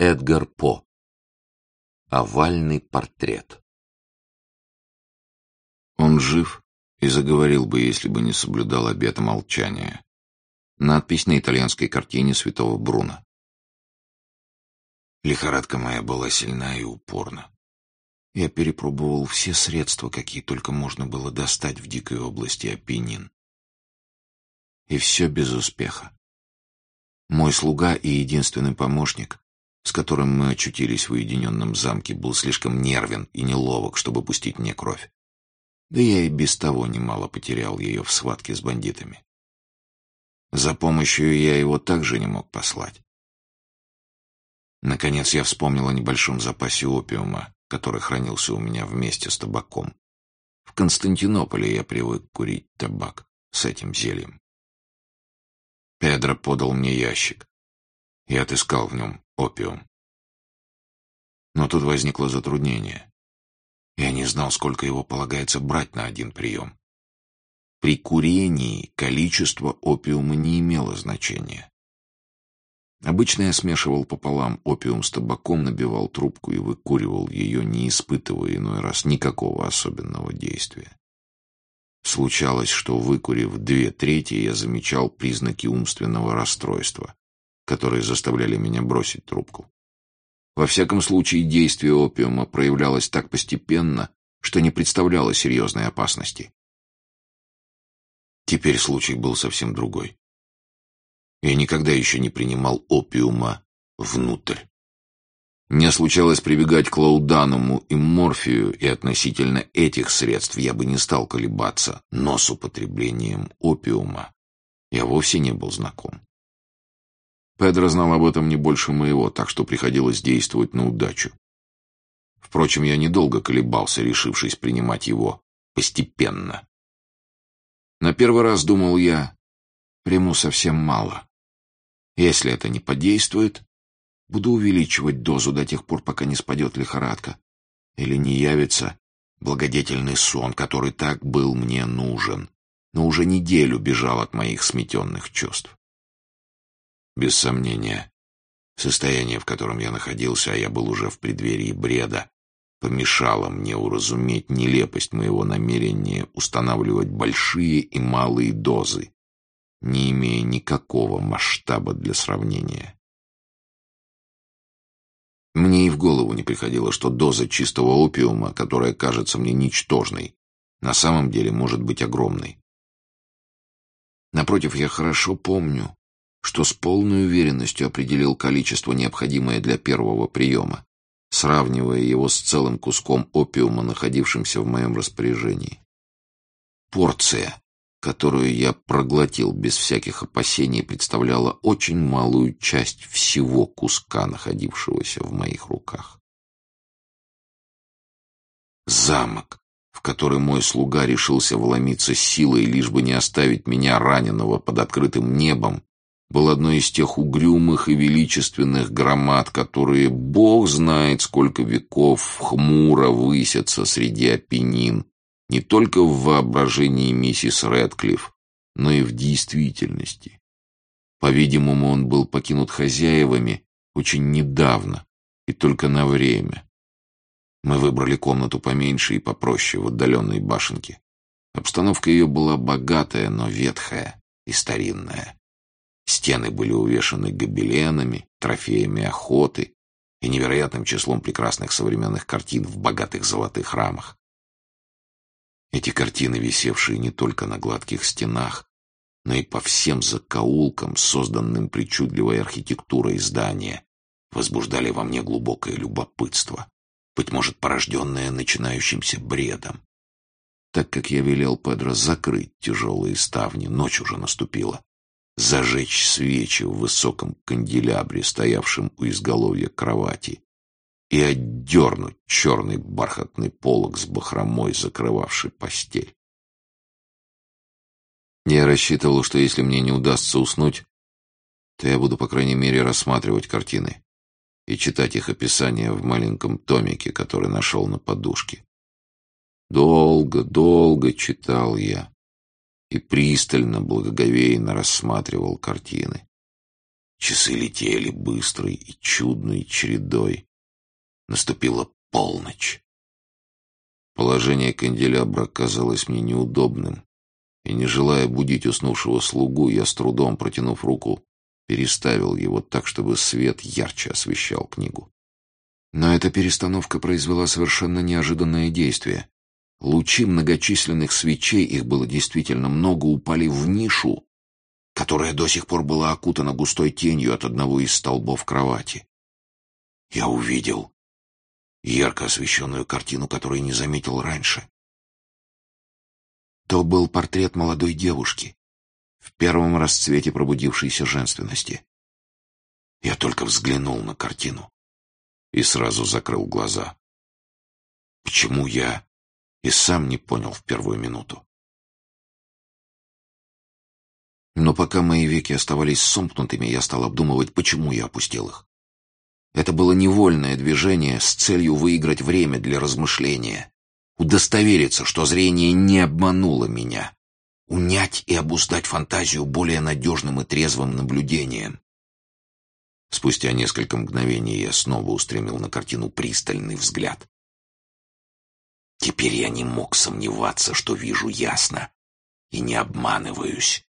Эдгар По. Овальный портрет. Он жив и заговорил бы, если бы не соблюдал обета молчания. Надпись на итальянской картине святого Бруно. Лихорадка моя была сильна и упорна. Я перепробовал все средства, какие только можно было достать в дикой области Апеннин. И все без успеха. Мой слуга и единственный помощник с которым мы очутились в уединенном замке, был слишком нервен и неловок, чтобы пустить мне кровь. Да я и без того немало потерял ее в схватке с бандитами. За помощью я его также не мог послать. Наконец я вспомнил о небольшом запасе опиума, который хранился у меня вместе с табаком. В Константинополе я привык курить табак с этим зельем. Педро подал мне ящик. Я отыскал в нем опиум. Но тут возникло затруднение. Я не знал, сколько его полагается брать на один прием. При курении количество опиума не имело значения. Обычно я смешивал пополам опиум с табаком, набивал трубку и выкуривал ее, не испытывая иной раз никакого особенного действия. Случалось, что, выкурив две трети, я замечал признаки умственного расстройства, которые заставляли меня бросить трубку. Во всяком случае, действие опиума проявлялось так постепенно, что не представляло серьезной опасности. Теперь случай был совсем другой. Я никогда еще не принимал опиума внутрь. Мне случалось прибегать к лаудануму и морфию, и относительно этих средств я бы не стал колебаться, но с употреблением опиума я вовсе не был знаком. Педро знал об этом не больше моего, так что приходилось действовать на удачу. Впрочем, я недолго колебался, решившись принимать его постепенно. На первый раз думал я, приму совсем мало. Если это не подействует, буду увеличивать дозу до тех пор, пока не спадет лихорадка. Или не явится благодетельный сон, который так был мне нужен, но уже неделю бежал от моих сметенных чувств. Без сомнения, состояние, в котором я находился, а я был уже в преддверии бреда, помешало мне уразуметь нелепость моего намерения устанавливать большие и малые дозы, не имея никакого масштаба для сравнения. Мне и в голову не приходило, что доза чистого опиума, которая кажется мне ничтожной, на самом деле может быть огромной. Напротив, я хорошо помню, что с полной уверенностью определил количество, необходимое для первого приема, сравнивая его с целым куском опиума, находившимся в моем распоряжении. Порция, которую я проглотил без всяких опасений, представляла очень малую часть всего куска, находившегося в моих руках. Замок, в который мой слуга решился вломиться силой, лишь бы не оставить меня раненого под открытым небом, был одной из тех угрюмых и величественных громад, которые, бог знает, сколько веков хмуро высятся среди опенин, не только в воображении миссис Рэдклифф, но и в действительности. По-видимому, он был покинут хозяевами очень недавно и только на время. Мы выбрали комнату поменьше и попроще в отдаленной башенке. Обстановка ее была богатая, но ветхая и старинная. Стены были увешаны гобеленами, трофеями охоты и невероятным числом прекрасных современных картин в богатых золотых рамах. Эти картины, висевшие не только на гладких стенах, но и по всем закоулкам, созданным причудливой архитектурой здания, возбуждали во мне глубокое любопытство, быть может, порожденное начинающимся бредом. Так как я велел Педро закрыть тяжелые ставни, ночь уже наступила зажечь свечи в высоком канделябре, стоявшем у изголовья кровати, и отдернуть черный бархатный полог с бахромой, закрывавший постель. Я рассчитывал, что если мне не удастся уснуть, то я буду, по крайней мере, рассматривать картины и читать их описание в маленьком томике, который нашел на подушке. Долго, долго читал я, и пристально, благоговейно рассматривал картины. Часы летели быстрой и чудной чередой. Наступила полночь. Положение канделябра казалось мне неудобным, и, не желая будить уснувшего слугу, я с трудом, протянув руку, переставил его так, чтобы свет ярче освещал книгу. Но эта перестановка произвела совершенно неожиданное действие. Лучи многочисленных свечей, их было действительно много, упали в нишу, которая до сих пор была окутана густой тенью от одного из столбов кровати. Я увидел ярко освещенную картину, которую не заметил раньше. То был портрет молодой девушки, в первом расцвете пробудившейся женственности. Я только взглянул на картину и сразу закрыл глаза. Почему я и сам не понял в первую минуту? Но пока мои веки оставались сомкнутыми, я стал обдумывать, почему я опустил их. Это было невольное движение с целью выиграть время для размышления, удостовериться, что зрение не обмануло меня, унять и обуздать фантазию более надежным и трезвым наблюдением. Спустя несколько мгновений я снова устремил на картину пристальный взгляд. Теперь я не мог сомневаться, что вижу ясно и не обманываюсь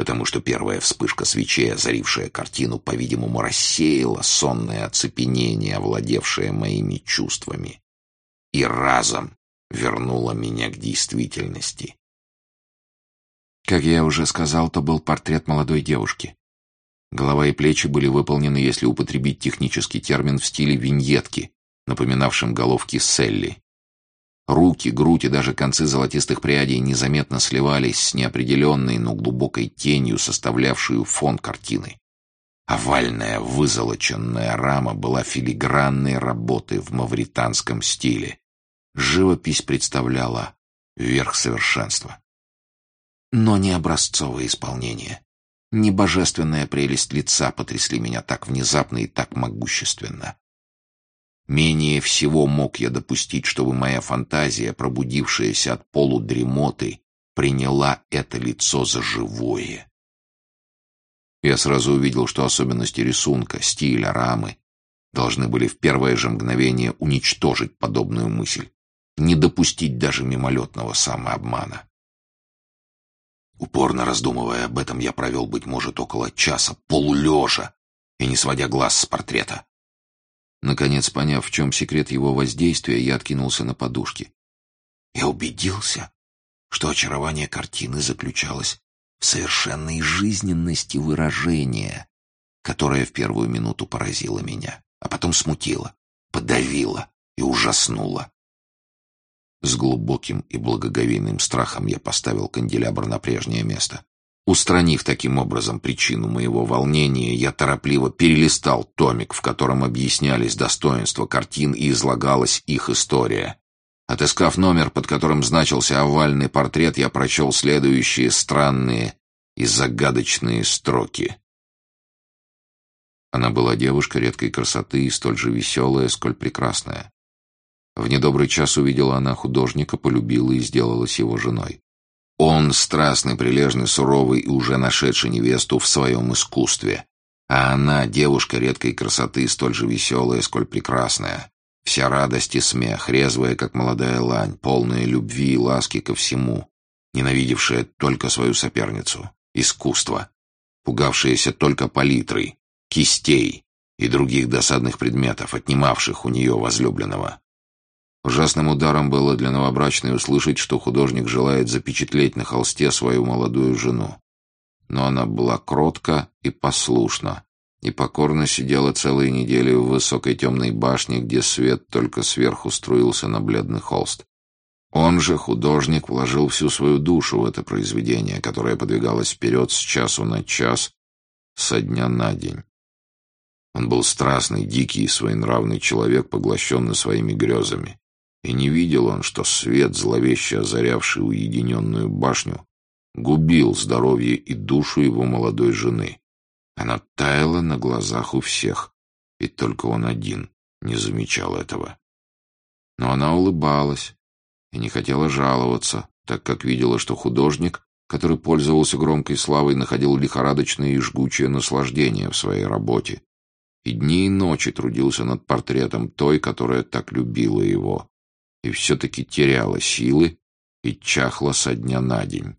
потому что первая вспышка свечей, озарившая картину, по-видимому, рассеяла сонное оцепенение, овладевшее моими чувствами, и разом вернула меня к действительности. Как я уже сказал, то был портрет молодой девушки. Голова и плечи были выполнены, если употребить технический термин, в стиле виньетки, напоминавшем головки Селли. Руки, грудь и даже концы золотистых прядей незаметно сливались с неопределенной, но глубокой тенью, составлявшую фон картины. Овальная вызолоченная рама была филигранной работы в мавританском стиле. Живопись представляла верх совершенства. Но не образцовое исполнение, не божественная прелесть лица потрясли меня так внезапно и так могущественно. Менее всего мог я допустить, чтобы моя фантазия, пробудившаяся от полудремоты, приняла это лицо за живое. Я сразу увидел, что особенности рисунка, стиля, рамы должны были в первое же мгновение уничтожить подобную мысль, не допустить даже мимолетного самообмана. Упорно раздумывая об этом, я провел, быть может, около часа, полулежа, и не сводя глаз с портрета. Наконец, поняв, в чем секрет его воздействия, я откинулся на подушки. Я убедился, что очарование картины заключалось в совершенной жизненности выражения, которое в первую минуту поразило меня, а потом смутило, подавило и ужаснуло. С глубоким и благоговейным страхом я поставил канделябр на прежнее место. Устранив таким образом причину моего волнения, я торопливо перелистал томик, в котором объяснялись достоинства картин и излагалась их история. Отыскав номер, под которым значился овальный портрет, я прочел следующие странные и загадочные строки. Она была девушка редкой красоты и столь же веселая, сколь прекрасная. В недобрый час увидела она художника, полюбила и сделалась его женой. Он страстный, прилежный, суровый и уже нашедший невесту в своем искусстве. А она, девушка редкой красоты, столь же веселая, сколь прекрасная. Вся радость и смех, резвая, как молодая лань, полная любви и ласки ко всему, ненавидевшая только свою соперницу, искусство, пугавшаяся только палитрой, кистей и других досадных предметов, отнимавших у нее возлюбленного. Ужасным ударом было для новобрачной услышать, что художник желает запечатлеть на холсте свою молодую жену. Но она была кротка и послушна, и покорно сидела целые недели в высокой темной башне, где свет только сверху струился на бледный холст. Он же, художник, вложил всю свою душу в это произведение, которое подвигалось вперед с часу на час, со дня на день. Он был страстный, дикий и своенравный человек, поглощенный своими грезами. И не видел он, что свет, зловеще озарявший уединенную башню, губил здоровье и душу его молодой жены. Она таяла на глазах у всех, и только он один не замечал этого. Но она улыбалась и не хотела жаловаться, так как видела, что художник который пользовался громкой славой, находил лихорадочное и жгучее наслаждение в своей работе. И дни и ночи трудился над портретом той, которая так любила его, и все-таки теряла силы и чахла со дня на день.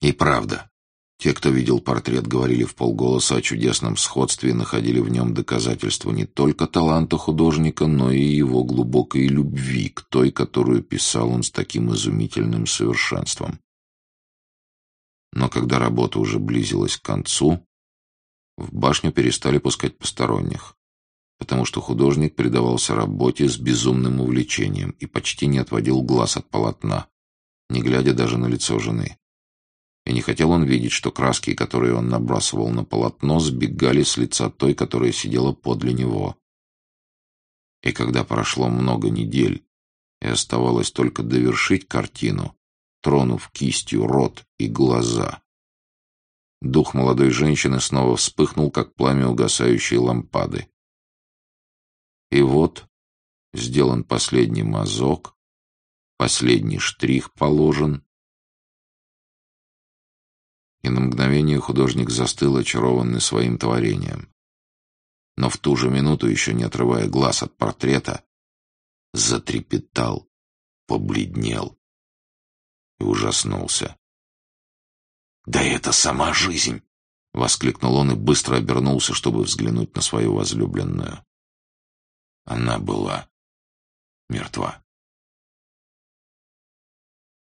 И правда, те, кто видел портрет, говорили в полголоса о чудесном сходстве и находили в нем доказательства не только таланта художника, но и его глубокой любви к той, которую писал он с таким изумительным совершенством. Но когда работа уже близилась к концу, в башню перестали пускать посторонних, потому что художник предавался работе с безумным увлечением и почти не отводил глаз от полотна, не глядя даже на лицо жены. И не хотел он видеть, что краски, которые он набрасывал на полотно, сбегали с лица той, которая сидела подле него. И когда прошло много недель, и оставалось только довершить картину, тронув кистью рот и глаза, дух молодой женщины снова вспыхнул, как пламя угасающей лампады. И вот сделан последний мазок, последний штрих положен, и на мгновение художник застыл, очарованный своим творением. Но в ту же минуту, еще не отрывая глаз от портрета, затрепетал, побледнел и ужаснулся. «Да это сама жизнь!» — воскликнул он и быстро обернулся, чтобы взглянуть на свою возлюбленную. Она была мертва.